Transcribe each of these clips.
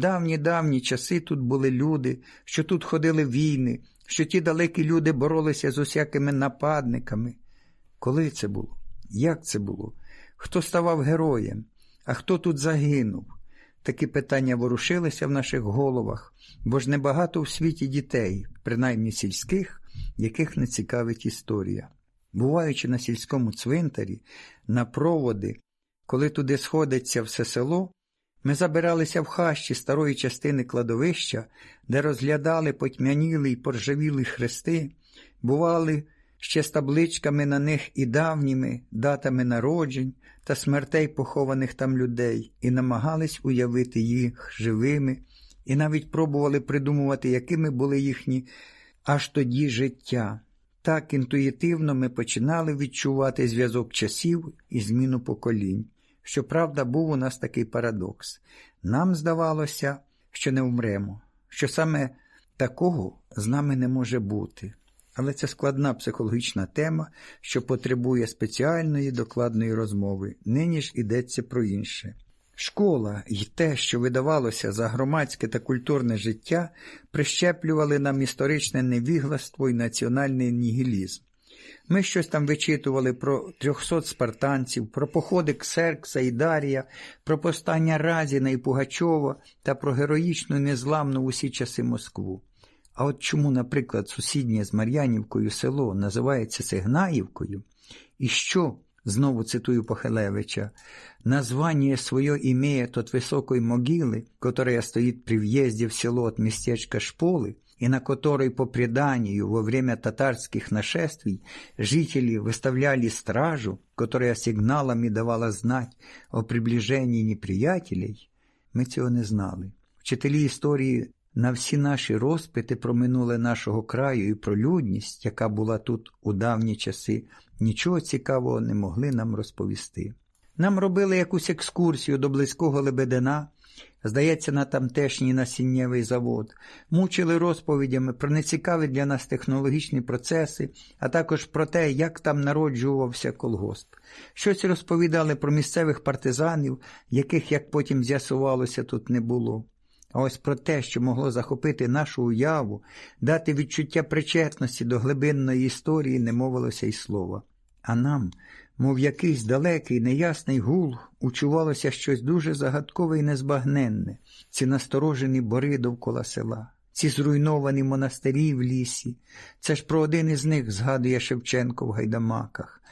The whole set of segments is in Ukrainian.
Давні давні часи тут були люди, що тут ходили війни, що ті далекі люди боролися з усякими нападниками. Коли це було? Як це було? Хто ставав героєм? А хто тут загинув? Такі питання ворушилися в наших головах, бо ж небагато в світі дітей, принаймні сільських, яких не цікавить історія. Буваючи на сільському цвинтарі, на проводи, коли туди сходиться все село, ми забиралися в хащі старої частини кладовища, де розглядали потьмяніли й поржавілі хрести, бували ще з табличками на них і давніми датами народжень та смертей похованих там людей, і намагались уявити їх живими, і навіть пробували придумувати, якими були їхні аж тоді життя. Так інтуїтивно ми починали відчувати зв'язок часів і зміну поколінь. Щоправда, був у нас такий парадокс. Нам здавалося, що не вмремо, що саме такого з нами не може бути. Але це складна психологічна тема, що потребує спеціальної докладної розмови. Нині ж йдеться про інше. Школа і те, що видавалося за громадське та культурне життя, прищеплювали нам історичне невігластво і національний нігілізм. Ми щось там вичитували про трьохсот спартанців, про походи Ксеркса і Дарія, про постання Разіна і Пугачова та про героїчну незламну в усі часи Москву. А от чому, наприклад, сусіднє з Мар'янівкою село називається Сигнаївкою? І що, знову цитую Похилевича, название свое имеет от высокой могилы, которая стоит при въезде в село от местечка Шполы, и на которой, по преданию, во время татарских нашествий жители выставляли стражу, которая сигналами давала знать о приближении неприятелей, ми цього не знали. Вчителі історії на всі наші розпити про минуле нашого краю і про людність, яка була тут у давні часи, нічого цікавого не могли нам розповісти. Нам робили якусь екскурсію до близького Лебедина, здається, на тамтешній насіннєвий завод, мучили розповідями про нецікаві для нас технологічні процеси, а також про те, як там народжувався колгосп. Щось розповідали про місцевих партизанів, яких, як потім з'ясувалося, тут не було. А ось про те, що могло захопити нашу уяву, дати відчуття причетності до глибинної історії, не мовилося й слова. А нам, мов якийсь далекий, неясний гул, учувалося щось дуже загадкове і незбагненне, ці насторожені бори довкола села, ці зруйновані монастирі в лісі. Це ж про один із них згадує Шевченко в гайдамаках.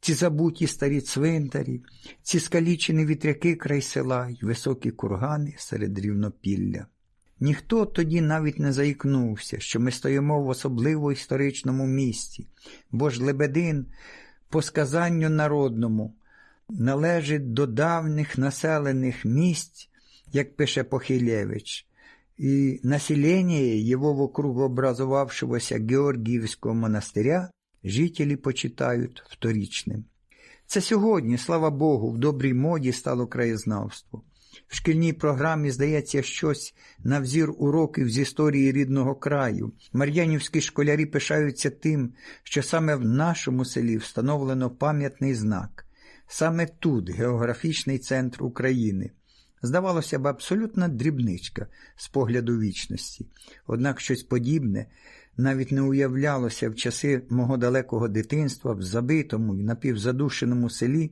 Ці забуті старі цвинтарі, ці скалічені вітряки край села й високі кургани серед рівнопілля. Ніхто тоді навіть не заікнувся, що ми стоїмо в особливо історичному місці, бо ж Лебедин, по сказанню народному, належить до давніх населених місць, як пише Похилєвич, і населення його вокруг образувавшегося Георгіївського монастиря жителі почитають вторічним. Це сьогодні, слава Богу, в добрій моді стало краєзнавство. В шкільній програмі здається щось на взір уроків з історії рідного краю. Мар'янівські школярі пишаються тим, що саме в нашому селі встановлено пам'ятний знак. Саме тут географічний центр України. Здавалося б, абсолютна дрібничка з погляду вічності, однак щось подібне навіть не уявлялося в часи мого далекого дитинства в забитому і напівзадушеному селі,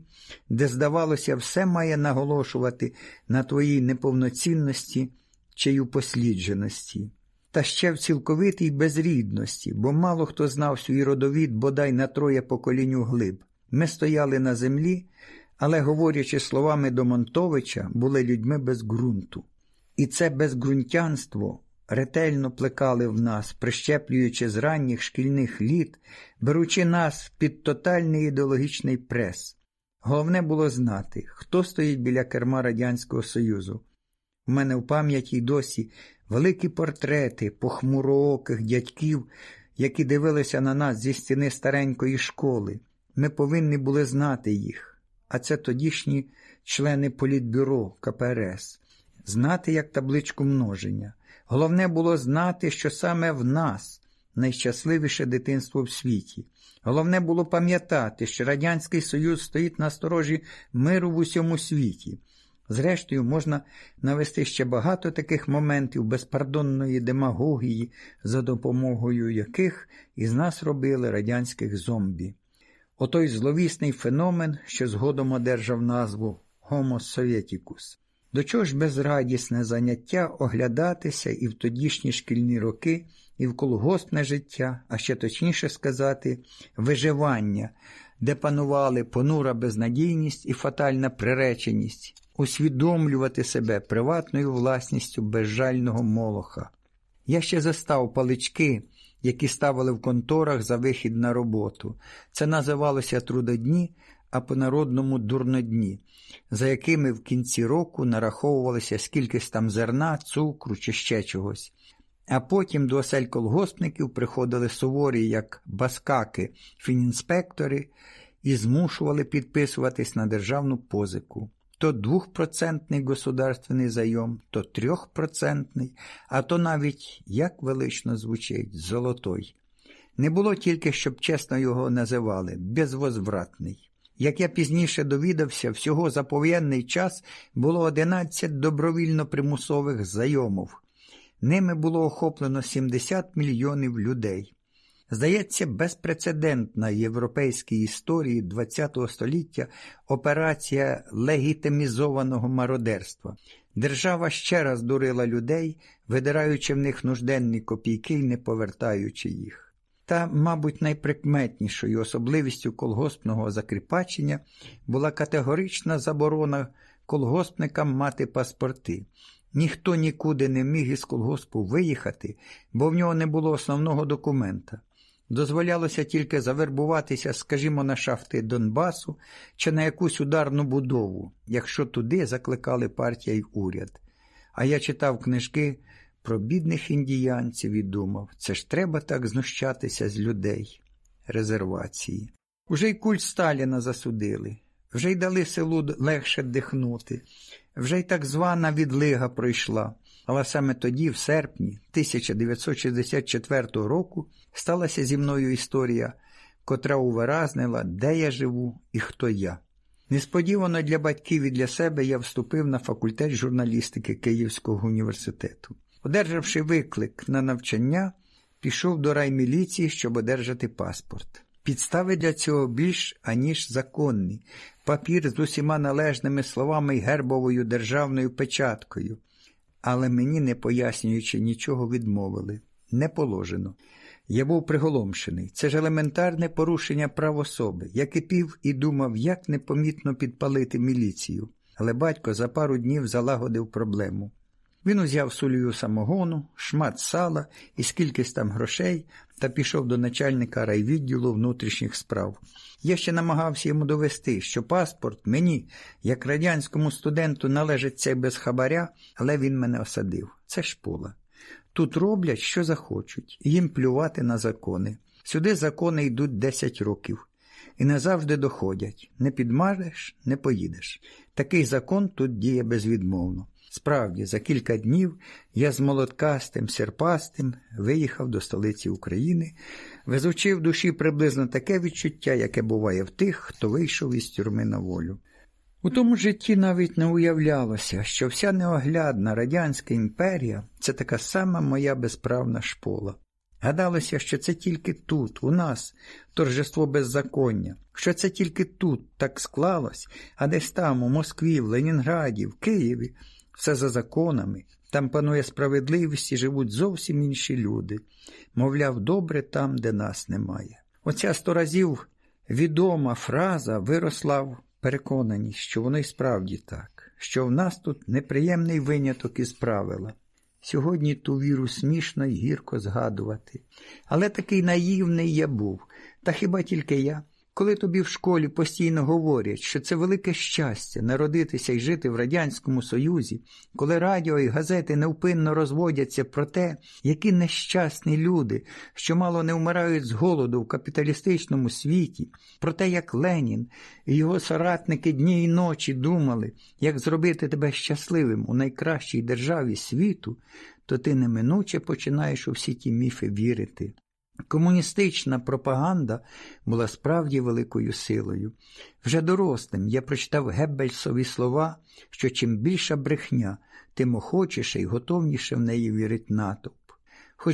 де, здавалося, все має наголошувати на твоїй неповноцінності чи й упослідженості. Та ще в цілковитій безрідності, бо мало хто знав свій родовід бодай на троє поколінь глиб. Ми стояли на землі, але, говорячи словами Домонтовича, були людьми без ґрунту. І це безґрунтянство ретельно плекали в нас, прищеплюючи з ранніх шкільних літ, беручи нас під тотальний ідеологічний прес. Головне було знати, хто стоїть біля керма Радянського Союзу. У мене в пам'яті й досі великі портрети похмурооких дядьків, які дивилися на нас зі стіни старенької школи. Ми повинні були знати їх, а це тодішні члени політбюро КПРС, знати як табличку множення. Головне було знати, що саме в нас найщасливіше дитинство в світі. Головне було пам'ятати, що Радянський Союз стоїть на сторожі миру в усьому світі. Зрештою, можна навести ще багато таких моментів безпардонної демагогії, за допомогою яких із нас робили радянських зомбі. Отой зловісний феномен, що згодом одержав назву Homo Sovieticus. До чого ж безрадісне заняття оглядатися і в тодішні шкільні роки, і в колгоспне життя, а ще точніше сказати, виживання, де панували понура безнадійність і фатальна приреченість, усвідомлювати себе приватною власністю безжального молоха. Я ще застав палички, які ставили в конторах за вихід на роботу. Це називалося трудодні, а по-народному дурнодні, за якими в кінці року нараховувалося скількись там зерна, цукру чи ще чогось. А потім до осель колгоспників приходили суворі, як баскаки, фінінспектори і змушували підписуватись на державну позику. То двохпроцентний государственний зайом, то трьохпроцентний, а то навіть, як велично звучить, золотой. Не було тільки, щоб чесно його називали, безвозвратний. Як я пізніше довідався, всього за повоєнний час було 11 добровільно примусових зайомів. Ними було охоплено 70 мільйонів людей. Здається, безпрецедентна в європейській історії ХХ століття операція легітимізованого мародерства. Держава ще раз дурила людей, видираючи в них нужденні копійки і не повертаючи їх. Та, мабуть, найприкметнішою особливістю колгоспного закріпачення була категорична заборона колгоспникам мати паспорти. Ніхто нікуди не міг із колгоспу виїхати, бо в нього не було основного документа. Дозволялося тільки завербуватися, скажімо, на шафти Донбасу чи на якусь ударну будову, якщо туди закликали партія й уряд. А я читав книжки про бідних індіянців і думав, це ж треба так знущатися з людей. Резервації. Уже й культ Сталіна засудили, вже й дали селу легше дихнути, вже й так звана відлига пройшла. Але саме тоді, в серпні 1964 року, сталася зі мною історія, котра увиразнила, де я живу і хто я. Несподівано для батьків і для себе я вступив на факультет журналістики Київського університету. Одержавши виклик на навчання, пішов до райміліції, щоб одержати паспорт. Підстави для цього більш аніж законні, папір з усіма належними словами й гербовою державною печаткою. Але мені, не пояснюючи нічого, відмовили не положено. Я був приголомшений. Це ж елементарне порушення прав особи. Я кипів і думав, як непомітно підпалити міліцію. Але батько за пару днів залагодив проблему. Він узяв сулію самогону, шмат сала і скількись там грошей та пішов до начальника райвідділу внутрішніх справ. Я ще намагався йому довести, що паспорт мені, як радянському студенту, належить без хабаря, але він мене осадив. Це шпола. Тут роблять, що захочуть, їм плювати на закони. Сюди закони йдуть 10 років. І назавжди доходять не підмажеш, не поїдеш. Такий закон тут діє безвідмовно. Справді, за кілька днів я з молоткастим, серпастим виїхав до столиці України, везучи в душі приблизно таке відчуття, яке буває в тих, хто вийшов із тюрми на волю. У тому житті навіть не уявлялося, що вся неоглядна Радянська імперія це така сама моя безправна шпола. Гадалося, що це тільки тут, у нас, торжество беззаконня, що це тільки тут так склалось, а десь там, у Москві, в Ленінграді, в Києві, все за законами, там панує справедливість і живуть зовсім інші люди. Мовляв, добре там, де нас немає. Оця сто разів відома фраза виросла в переконаність, що воно й справді так, що в нас тут неприємний виняток із правила. Сьогодні ту віру смішно й гірко згадувати. Але такий наївний я був, та хіба тільки я? Коли тобі в школі постійно говорять, що це велике щастя народитися і жити в Радянському Союзі, коли радіо і газети невпинно розводяться про те, які нещасні люди, що мало не вмирають з голоду в капіталістичному світі, про те, як Ленін і його соратники дні й ночі думали, як зробити тебе щасливим у найкращій державі світу, то ти неминуче починаєш у всі ті міфи вірити. Комуністична пропаганда була справді великою силою. Вже дорослим я прочитав Геббельсові слова, що чим більша брехня, тим охочіше і готовніше в неї вірить НАТО.